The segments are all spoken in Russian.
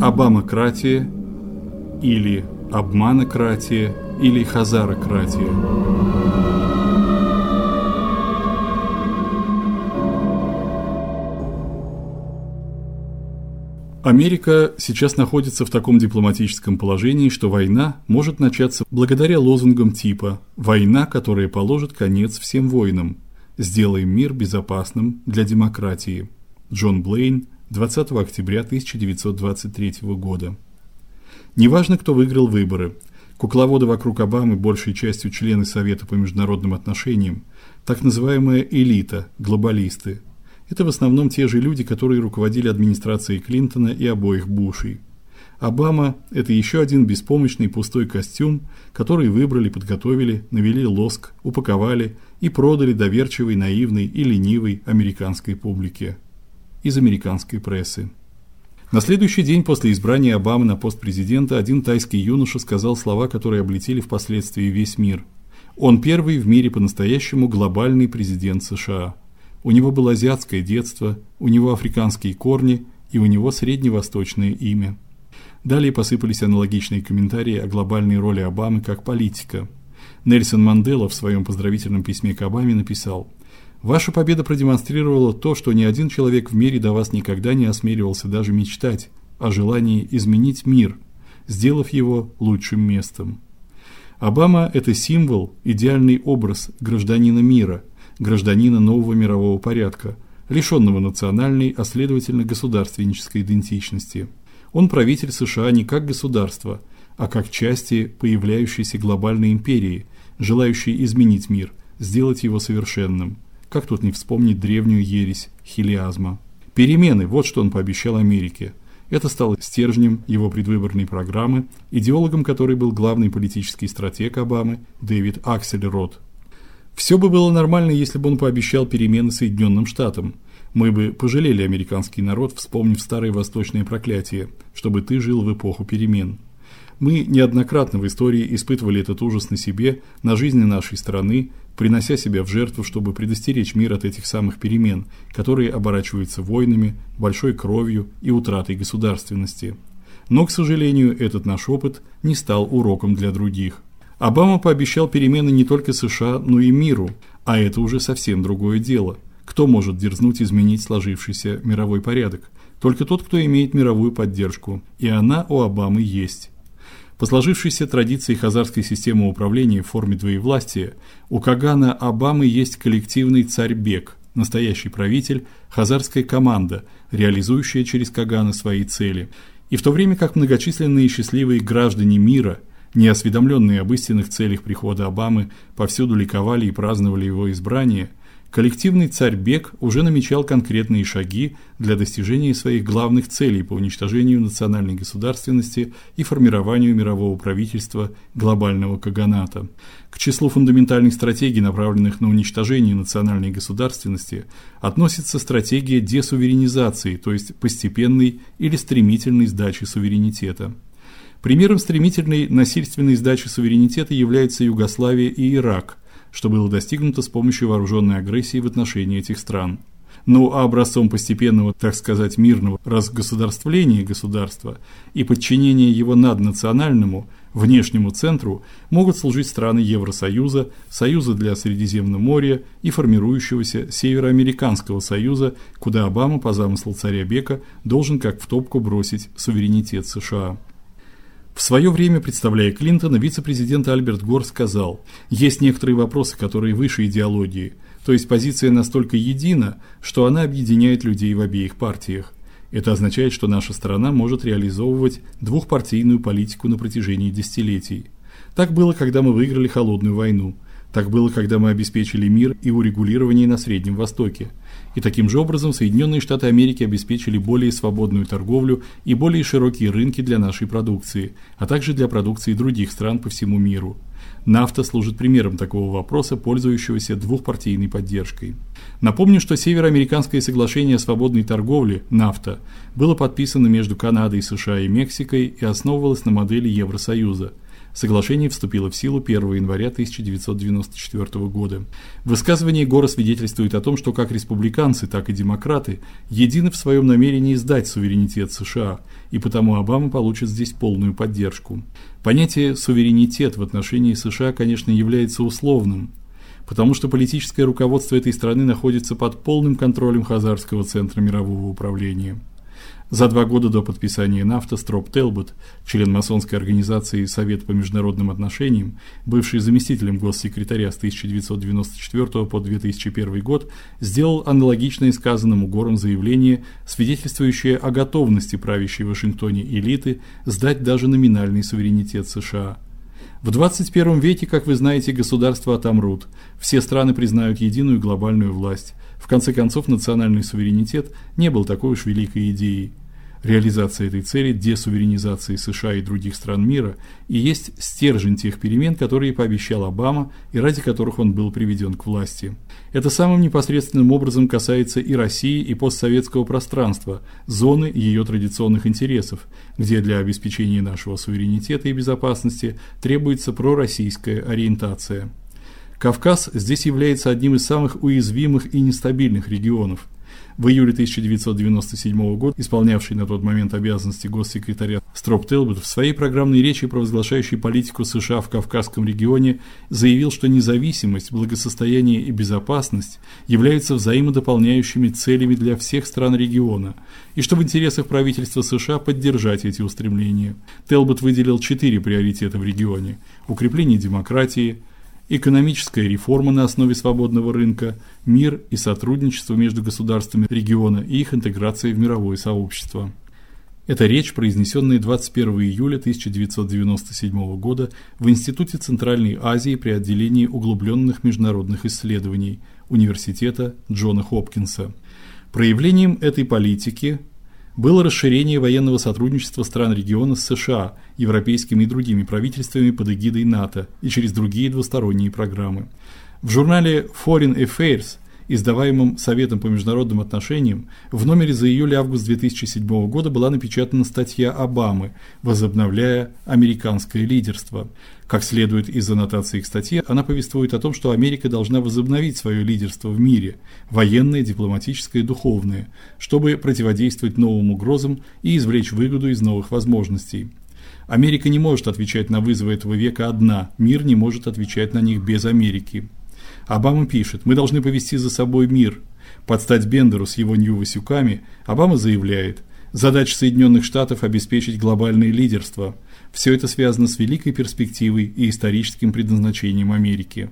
Обамократия или обманократия или хазарократия. Америка сейчас находится в таком дипломатическом положении, что война может начаться благодаря лозунгам типа «Война, которая положит конец всем войнам. Сделаем мир безопасным для демократии». Джон Блейн, 20 октября 1923 года. Неважно, кто выиграл выборы. Кукловоды вокруг Обамы большей частью члены Совета по международным отношениям, так называемая элита, глобалисты – это в основном те же люди, которые руководили администрацией Клинтона и обоих Бушей. Обама это еще один беспомощный пустой костюм, который выбрали, подготовили, навели лоск, упаковали и продали доверчивой, наивной и ленивой американской публике из американской прессы. На следующий день после избрания Обамы на пост президента один тайский юноша сказал слова, которые облетели впоследствии весь мир. Он первый в мире по-настоящему глобальный президент США. У него было азиатское детство, у него африканские корни и у него средневосточное имя. Далее посыпались аналогичные комментарии о глобальной роли Обамы как политика. Нельсон Мандела в своем поздравительном письме к Обаме написал: "Ваша победа продемонстрировала то, что ни один человек в мире до вас никогда не осмеливался даже мечтать о желании изменить мир, сделав его лучшим местом". Обама это символ, идеальный образ гражданина мира гражданина нового мирового порядка, лишенного национальной, а следовательно государственнической идентичности. Он правитель США не как государства, а как части появляющейся глобальной империи, желающей изменить мир, сделать его совершенным. Как тут не вспомнить древнюю ересь хилиазма? Перемены вот что он пообещал Америке. Это стало стержнем его предвыборной программы, идеологом которой был главный политический стратег Обамы Дэвид Аксельрод. Все бы было нормально, если бы он пообещал перемены Соединенным Штатам. Мы бы пожалели американский народ, вспомнив старые восточные проклятия, чтобы ты жил в эпоху перемен. Мы неоднократно в истории испытывали этот ужас на себе, на жизни нашей страны, принося себя в жертву, чтобы предостеречь мир от этих самых перемен, которые оборачиваются войнами, большой кровью и утратой государственности. Но, к сожалению, этот наш опыт не стал уроком для других. Обама пообещал перемены не только США, но и миру, а это уже совсем другое дело. Кто может дерзнуть изменить сложившийся мировой порядок? Только тот, кто имеет мировую поддержку, и она у Обамы есть. По сложившейся традиции хазарской системы управления в форме двоевластия, у Кагана Обамы есть коллективный царь-бек, настоящий правитель, хазарская команда, реализующая через Кагана свои цели. И в то время как многочисленные счастливые граждане мира – неосведомленные об истинных целях прихода Обамы, повсюду ликовали и праздновали его избрание, коллективный царь Бек уже намечал конкретные шаги для достижения своих главных целей по уничтожению национальной государственности и формированию мирового правительства глобального каганата. К числу фундаментальных стратегий, направленных на уничтожение национальной государственности, относится стратегия десуверенизации, то есть постепенной или стремительной сдачи суверенитета. Примером стремительной насильственной сдачи суверенитета являются Югославия и Ирак, что было достигнуто с помощью вооруженной агрессии в отношении этих стран. Ну а образцом постепенного, так сказать, мирного разгосударствления государства и подчинения его наднациональному внешнему центру могут служить страны Евросоюза, Союза для Средиземного моря и формирующегося Североамериканского союза, куда Обама по замыслу царя Бека должен как в топку бросить суверенитет США. В свое время, представляя Клинтона, вице-президент Альберт Гор сказал: "Есть некоторые вопросы, которые выше идеологии, то есть позиция настолько едина, что она объединяет людей в обеих партиях. Это означает, что наша страна может реализовывать двухпартийную политику на протяжении десятилетий. Так было, когда мы выиграли холодную войну. Так было, когда мы обеспечили мир и урегулирование на Среднем Востоке. И таким же образом Соединенные Штаты Америки обеспечили более свободную торговлю и более широкие рынки для нашей продукции, а также для продукции других стран по всему миру. Нафта служит примером такого вопроса, пользующегося двухпартийной поддержкой. Напомню, что Североамериканское соглашение о свободной торговле (НАФТА) было подписано между Канадой, США и Мексикой и основывалось на модели Евросоюза. Соглашение вступило в силу 1 января 1994 года. Высказывание Гора свидетельствует о том, что как республиканцы, так и демократы едины в своем намерении сдать суверенитет США, и потому Обама получит здесь полную поддержку. Понятие суверенитет в отношении США, конечно, является условным, потому что политическое руководство этой страны находится под полным контролем Хазарского центра мирового управления. За два года до подписания НАФТА Строп Телбот, член масонской организации Совет по международным отношениям, бывший заместителем госсекретаря с 1994 по 2001 год, сделал аналогичное сказанному Гором заявление, свидетельствующее о готовности правящей в Вашингтоне элиты сдать даже номинальный суверенитет США. В 21 веке, как вы знаете, государства отомрут. Все страны признают единую глобальную власть. В конце концов, национальный суверенитет не был такой уж великой идеей. Реализация этой цели десуверенизации США и других стран мира и есть стержень тех перемен, которые пообещал Обама и ради которых он был приведен к власти. Это самым непосредственным образом касается и России, и постсоветского пространства, зоны ее традиционных интересов, где для обеспечения нашего суверенитета и безопасности требуется пророссийская ориентация. Кавказ здесь является одним из самых уязвимых и нестабильных регионов. В июле 1997 года исполнявший на тот момент обязанности госсекретаря Строп Телбот в своей программной речи, провозглашающей политику США в Кавказском регионе, заявил, что независимость, благосостояние и безопасность являются взаимодополняющими целями для всех стран региона, и что в интересах правительства США поддержать эти устремления. Телбот выделил четыре приоритета в регионе: укрепление демократии, экономическая реформа на основе свободного рынка, мир и сотрудничество между государствами региона и их интеграция в мировое сообщество. Это речь, произнесенная 21 июля 1997 года в Институте Центральной Азии при отделении углубленных международных исследований Университета Джона Хопкинса. Проявлением этой политики было расширение военного сотрудничества стран региона с США, европейскими и другими правительствами под эгидой НАТО и через другие двусторонние программы. В журнале Foreign Affairs издаваемом Советом по международным отношениям, в номере за июль-август 2007 года была напечатана статья Обамы, возобновляя американское лидерство. Как следует из аннотации к статье, она повествует о том, что Америка должна возобновить свое лидерство в мире, военное, дипломатическое и духовное, чтобы противодействовать новым угрозам и извлечь выгоду из новых возможностей. Америка не может отвечать на вызовы этого века одна, мир не может отвечать на них без Америки. Обама пишет: "Мы должны повести за собой мир". Под стать Бендеру с его нью-васюками Обама заявляет: "Задача Соединенных Штатов обеспечить глобальное лидерство. Все это связано с великой перспективой и историческим предназначением Америки".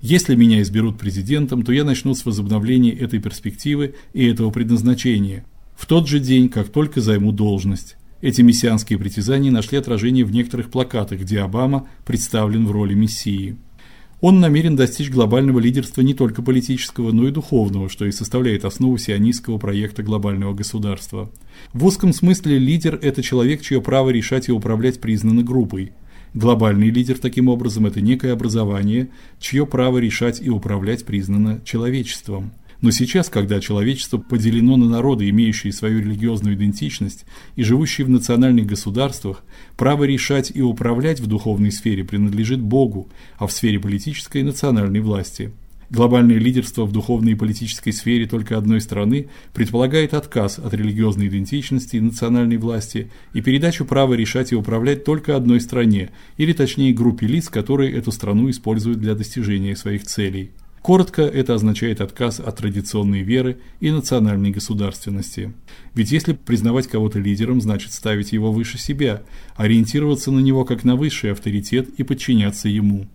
Если меня изберут президентом, то я начну с возобновления этой перспективы и этого предназначения. В тот же день, как только займу должность. Эти мессианские притязания нашли отражение в некоторых плакатах, где Обама представлен в роли мессии. Он намерен достичь глобального лидерства не только политического, но и духовного, что и составляет основу сионистского проекта глобального государства. В узком смысле лидер это человек, чье право решать и управлять признано группой. Глобальный лидер таким образом это некое образование, чье право решать и управлять признано человечеством. Но сейчас, когда человечество поделено на народы, имеющие свою религиозную идентичность и живущие в национальных государствах, право решать и управлять в духовной сфере принадлежит Богу, а в сфере политической национальной власти. Глобальное лидерство в духовной и политической сфере только одной страны предполагает отказ от религиозной идентичности и национальной власти и передачу права решать и управлять только одной стране, или точнее группе лиц, которые эту страну используют для достижения своих целей. Коротко, это означает отказ от традиционной веры и национальной государственности. Ведь если признавать кого-то лидером, значит ставить его выше себя, ориентироваться на него как на высший авторитет и подчиняться ему.